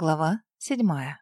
Глава седьмая.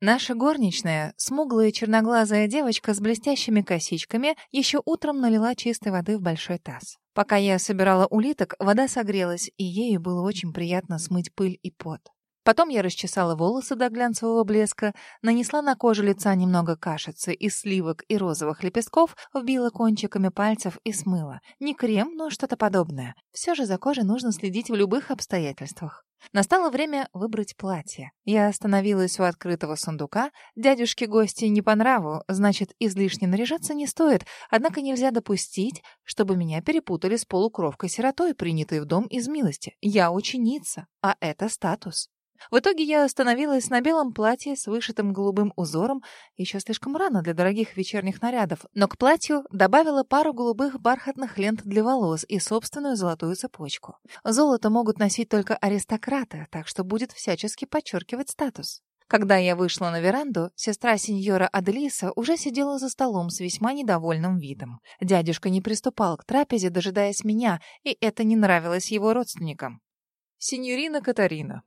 Наша горничная, смуглая черноглазая девочка с блестящими косичками, еще утром налила чистой воды в большой таз. Пока я собирала улиток, вода согрелась, и ею было очень приятно смыть пыль и пот. Потом я расчесала волосы до глянцевого блеска, нанесла на кожу лица немного кашицы из сливок и розовых лепестков, вбила кончиками пальцев и смыла. Не крем, но что-то подобное. Все же за кожей нужно следить в любых обстоятельствах. Настало время выбрать платье. Я остановилась у открытого сундука. Дядюшке гости не по нраву, значит, излишне наряжаться не стоит, однако нельзя допустить, чтобы меня перепутали с полукровкой-сиротой, принятой в дом из милости. Я ученица, а это статус. В итоге я остановилась на белом платье с вышитым голубым узором, еще слишком рано для дорогих вечерних нарядов, но к платью добавила пару голубых бархатных лент для волос и собственную золотую цепочку. Золото могут носить только аристократы, так что будет всячески подчеркивать статус. Когда я вышла на веранду, сестра сеньора Аделиса уже сидела за столом с весьма недовольным видом. Дядюшка не приступал к трапезе, дожидаясь меня, и это не нравилось его родственникам. «Сеньорина Катарина,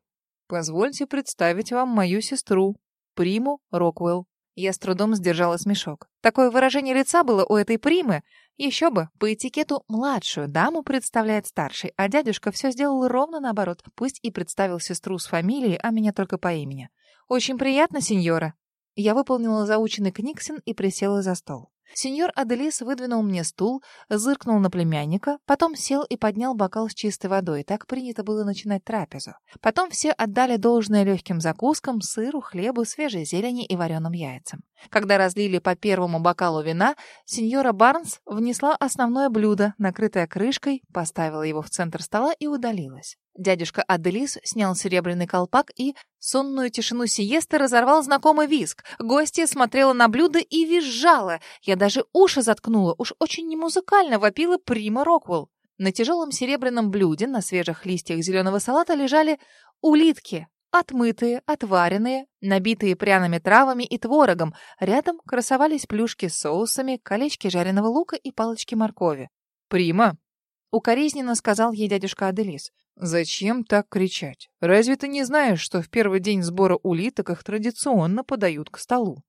Позвольте представить вам мою сестру, Приму Роквелл. Я с трудом сдержала смешок. Такое выражение лица было у этой Примы. Еще бы, по этикету младшую даму представляет старший, а дядюшка все сделал ровно наоборот. Пусть и представил сестру с фамилией, а меня только по имени. «Очень приятно, сеньора». Я выполнила заученный книгсин и присела за стол. Сеньор Аделис выдвинул мне стул, зыркнул на племянника, потом сел и поднял бокал с чистой водой. Так принято было начинать трапезу. Потом все отдали должное легким закускам, сыру, хлебу, свежей зелени и вареным яйцам. Когда разлили по первому бокалу вина, сеньора Барнс внесла основное блюдо, накрытое крышкой, поставила его в центр стола и удалилась. Дядюшка Аделис снял серебряный колпак и сонную тишину сиесты разорвал знакомый виск. Гостья смотрела на блюдо и визжала. Я даже уши заткнула. Уж очень немузыкально вопила Прима Роквелл. На тяжелом серебряном блюде на свежих листьях зеленого салата лежали улитки. Отмытые, отваренные, набитые пряными травами и творогом. Рядом красовались плюшки с соусами, колечки жареного лука и палочки моркови. «Прима!» — укоризненно сказал ей дядюшка Аделис. «Зачем так кричать? Разве ты не знаешь, что в первый день сбора улиток их традиционно подают к столу?»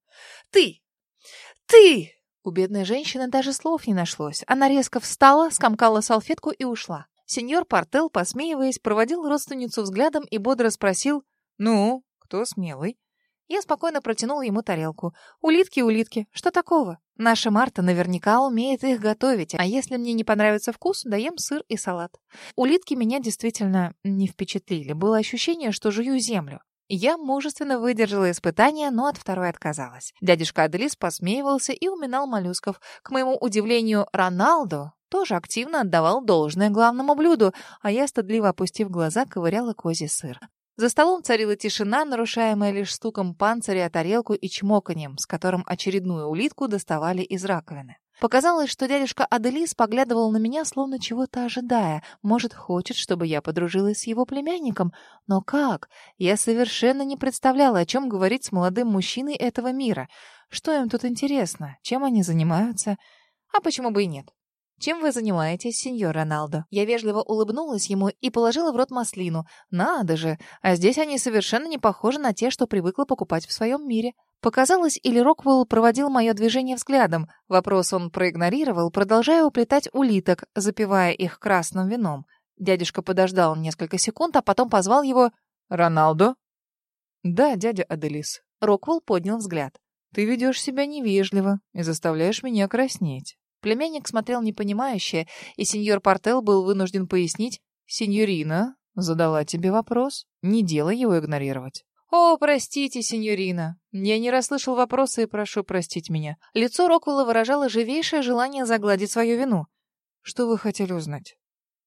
«Ты! Ты!» У бедной женщины даже слов не нашлось. Она резко встала, скомкала салфетку и ушла. Сеньор Портел, посмеиваясь, проводил родственницу взглядом и бодро спросил «Ну, кто смелый?» Я спокойно протянула ему тарелку. «Улитки, улитки, что такого? Наша Марта наверняка умеет их готовить, а если мне не понравится вкус, даем сыр и салат». Улитки меня действительно не впечатлили. Было ощущение, что жую землю. Я мужественно выдержала испытание, но от второй отказалась. Дядюшка Аделис посмеивался и уминал моллюсков. К моему удивлению, Роналдо тоже активно отдавал должное главному блюду, а я, стыдливо опустив глаза, ковыряла козий сыр. За столом царила тишина, нарушаемая лишь стуком панциря о тарелку и чмоканием, с которым очередную улитку доставали из раковины. Показалось, что дядюшка Аделис поглядывал на меня, словно чего-то ожидая. Может, хочет, чтобы я подружилась с его племянником? Но как? Я совершенно не представляла, о чем говорить с молодым мужчиной этого мира. Что им тут интересно? Чем они занимаются? А почему бы и нет? «Чем вы занимаетесь, сеньор Роналдо?» Я вежливо улыбнулась ему и положила в рот маслину. «Надо же! А здесь они совершенно не похожи на те, что привыкла покупать в своем мире». Показалось, или Роквелл проводил мое движение взглядом. Вопрос он проигнорировал, продолжая уплетать улиток, запивая их красным вином. Дядюшка подождал несколько секунд, а потом позвал его «Роналдо?» «Да, дядя Аделис». Роквелл поднял взгляд. «Ты ведешь себя невежливо и заставляешь меня краснеть». Племянник смотрел непонимающе, и сеньор Портел был вынужден пояснить. «Сеньорина задала тебе вопрос. Не делай его игнорировать». «О, простите, сеньорина. Я не расслышал вопроса и прошу простить меня». Лицо Роквелла выражало живейшее желание загладить свою вину. «Что вы хотели узнать?»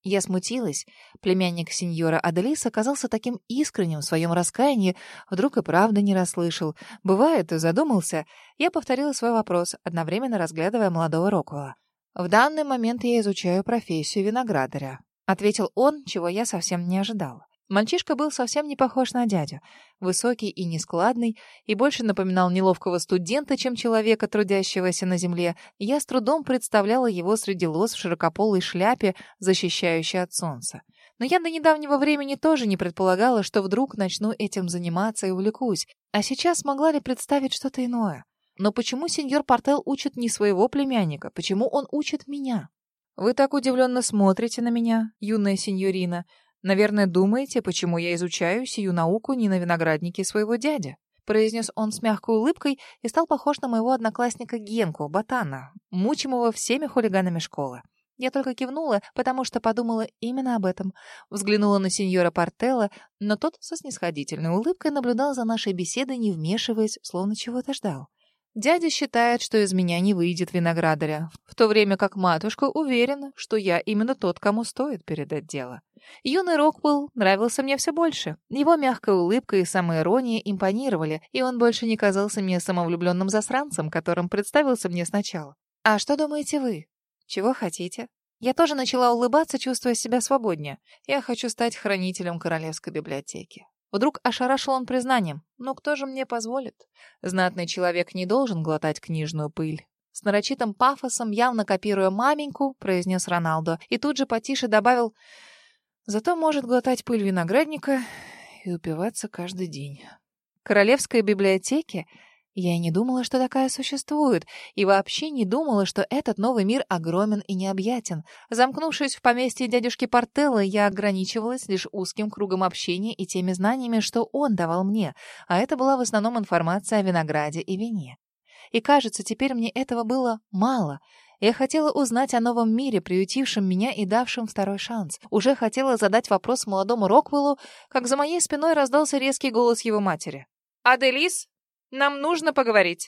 Я смутилась. Племянник сеньора Аделис оказался таким искренним в своем раскаянии, вдруг и правда не расслышал. Бывает, задумался. Я повторила свой вопрос, одновременно разглядывая молодого Роквелла. «В данный момент я изучаю профессию виноградаря», — ответил он, чего я совсем не ожидала. Мальчишка был совсем не похож на дядю. Высокий и нескладный, и больше напоминал неловкого студента, чем человека, трудящегося на земле. Я с трудом представляла его среди лоз в широкополой шляпе, защищающей от солнца. Но я до недавнего времени тоже не предполагала, что вдруг начну этим заниматься и увлекусь. А сейчас могла ли представить что-то иное? Но почему сеньор Портел учит не своего племянника? Почему он учит меня? Вы так удивленно смотрите на меня, юная сеньорина. Наверное, думаете, почему я изучаю сию науку не на винограднике своего дяди? произнес он с мягкой улыбкой и стал похож на моего одноклассника Генку, ботана, мучимого всеми хулиганами школы. Я только кивнула, потому что подумала именно об этом. Взглянула на сеньора Портелла, но тот со снисходительной улыбкой наблюдал за нашей беседой, не вмешиваясь, словно чего-то ждал. Дядя считает, что из меня не выйдет виноградаря, в то время как матушка уверена, что я именно тот, кому стоит передать дело. Юный Роквелл нравился мне все больше. Его мягкая улыбка и самоирония импонировали, и он больше не казался мне самовлюбленным засранцем, которым представился мне сначала. «А что думаете вы? Чего хотите?» Я тоже начала улыбаться, чувствуя себя свободнее. Я хочу стать хранителем Королевской библиотеки. Вдруг ошарашил он признанием. «Ну кто же мне позволит? Знатный человек не должен глотать книжную пыль». С нарочитым пафосом, явно копируя маменьку, произнес Роналдо, и тут же потише добавил «Зато может глотать пыль виноградника и упиваться каждый день». Королевской библиотеке я и не думала, что такая существует, и вообще не думала, что этот новый мир огромен и необъятен. Замкнувшись в поместье дядюшки Портелла, я ограничивалась лишь узким кругом общения и теми знаниями, что он давал мне, а это была в основном информация о винограде и вине. И кажется, теперь мне этого было мало. Я хотела узнать о новом мире, приютившем меня и давшем второй шанс. Уже хотела задать вопрос молодому Роквеллу, как за моей спиной раздался резкий голос его матери. «Аделис, нам нужно поговорить.